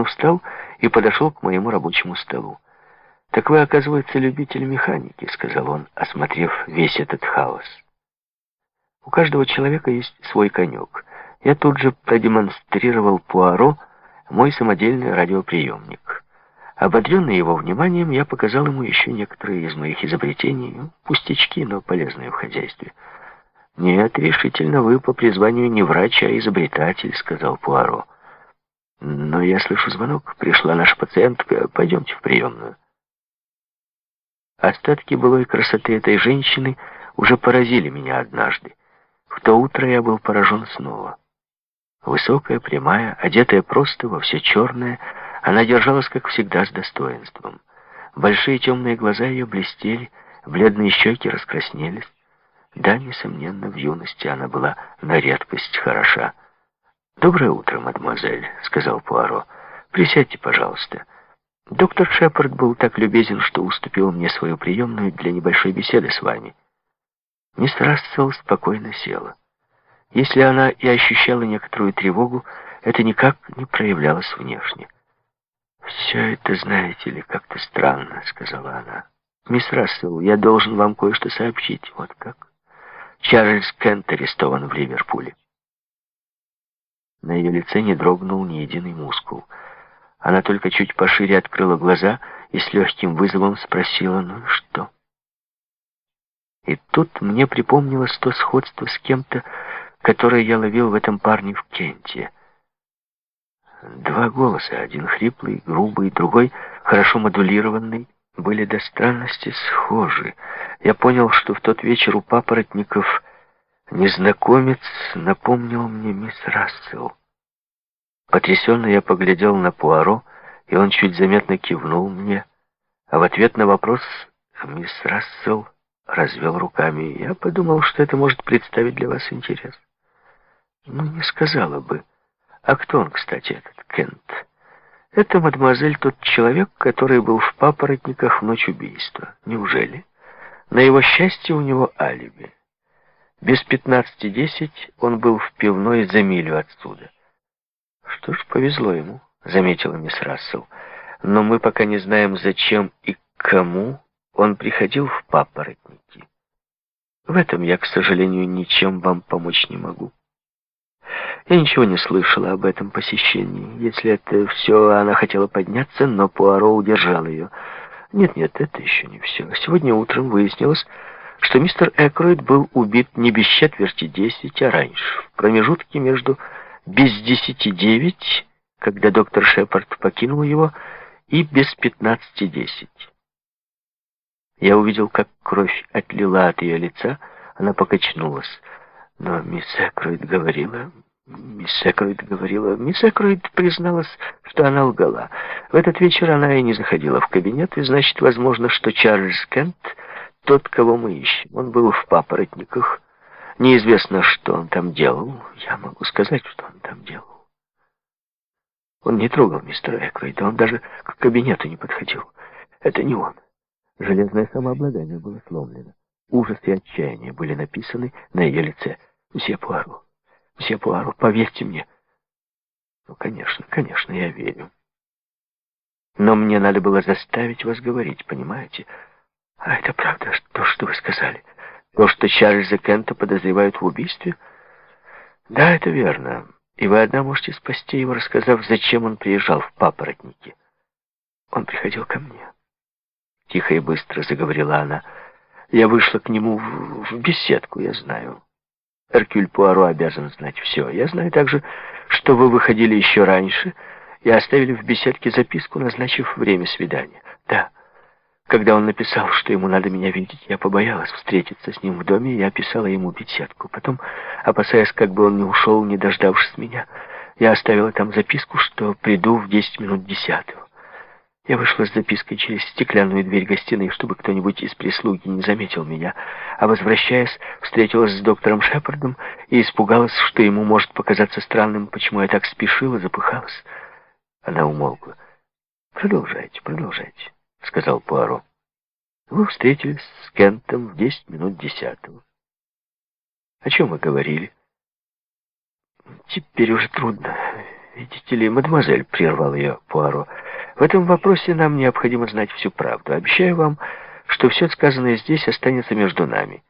Он встал и подошел к моему рабочему столу. «Так вы, оказывается, любитель механики», — сказал он, осмотрев весь этот хаос. «У каждого человека есть свой конек. Я тут же продемонстрировал Пуаро мой самодельный радиоприемник. Ободренный его вниманием, я показал ему еще некоторые из моих изобретений, ну, пустячки, но полезные в хозяйстве. «Нет, решительно вы по призванию не врач, а изобретатель», — сказал Пуаро. «Но я слышу звонок. Пришла наша пациентка. Пойдемте в приемную». Остатки былой красоты этой женщины уже поразили меня однажды. В то утро я был поражен снова. Высокая, прямая, одетая просто во все черное, она держалась, как всегда, с достоинством. Большие темные глаза ее блестели, бледные щеки раскраснелись. Да, несомненно, в юности она была на редкость хороша. «Доброе утро, мадемуазель», — сказал Пуаро. «Присядьте, пожалуйста». Доктор Шепард был так любезен, что уступил мне свою приемную для небольшой беседы с вами. Мисс Рассел спокойно села. Если она и ощущала некоторую тревогу, это никак не проявлялось внешне. «Все это, знаете ли, как-то странно», — сказала она. «Мисс Рассел, я должен вам кое-что сообщить. Вот как. Чарльз Кент арестован в Ливерпуле». На ее лице не дрогнул ни единый мускул — она только чуть пошире открыла глаза и с легким вызовом спросила, ну что? И тут мне припомнилось то сходство с кем-то, которое я ловил в этом парне в Кенте. Два голоса, один хриплый, грубый, другой хорошо модулированный, были до странности схожи. Я понял, что в тот вечер у папоротников незнакомец напомнил мне мисс Рассел. Потрясенно я поглядел на Пуаро, и он чуть заметно кивнул мне, а в ответ на вопрос мисс Рассел развел руками. Я подумал, что это может представить для вас интерес. Ну, не сказала бы. А кто он, кстати, этот Кент? Это, мадемуазель, тот человек, который был в папоротниках в ночь убийства. Неужели? На его счастье у него алиби. Без пятнадцати десять он был в пивной за милю отсюда. Что ж, повезло ему, заметила мисс Рассел. Но мы пока не знаем, зачем и кому он приходил в папоротники. В этом я, к сожалению, ничем вам помочь не могу. Я ничего не слышала об этом посещении. Если это все, она хотела подняться, но Пуаро удержал ее. Нет-нет, это еще не все. Сегодня утром выяснилось, что мистер Экройд был убит не без четверти десять, а раньше, в промежутке между без десяти девять, когда доктор Шепард покинул его, и без пятнадцати десять. Я увидел, как кровь отлила от ее лица, она покачнулась. Но мисс Экройд говорила... Мисс Экройд говорила... Мисс Экройд призналась, что она лгала. В этот вечер она и не заходила в кабинет, и значит, возможно, что Чарльз Кент тот, кого мы ищем. Он был в папоротниках, Неизвестно, что он там делал. Я могу сказать, что он там делал. Он не трогал мистера Эквейда, он даже к кабинету не подходил. Это не он. Железное самообладание было сломлено. Ужас и отчаяние были написаны на ее лице. «Мсье Пуаро, мсье Пуаро, поверьте мне». «Ну, конечно, конечно, я верю. Но мне надо было заставить вас говорить, понимаете? А это правда, то, что вы сказали?» То, что Чарльза Кента подозревают в убийстве? Да, это верно. И вы одна можете спасти его, рассказав, зачем он приезжал в папоротники. Он приходил ко мне. Тихо и быстро заговорила она. Я вышла к нему в, в беседку, я знаю. Эркюль Пуаро обязан знать все. Я знаю также, что вы выходили еще раньше и оставили в беседке записку, назначив время свидания. Да. Когда он написал, что ему надо меня видеть, я побоялась встретиться с ним в доме, я писала ему беседку. Потом, опасаясь, как бы он не ушел, не дождавшись меня, я оставила там записку, что приду в десять минут десятого. Я вышла с запиской через стеклянную дверь гостиной, чтобы кто-нибудь из прислуги не заметил меня, а, возвращаясь, встретилась с доктором Шепардом и испугалась, что ему может показаться странным, почему я так спешила, запыхалась. Она умолкла. «Продолжайте, продолжайте». — сказал Пуаро. Вы встретились с Кентом в десять минут десятого. О чем вы говорили? Теперь уже трудно. видите ли, мадемуазель, прервал ее Пуаро, в этом вопросе нам необходимо знать всю правду. Обещаю вам, что все сказанное здесь останется между нами.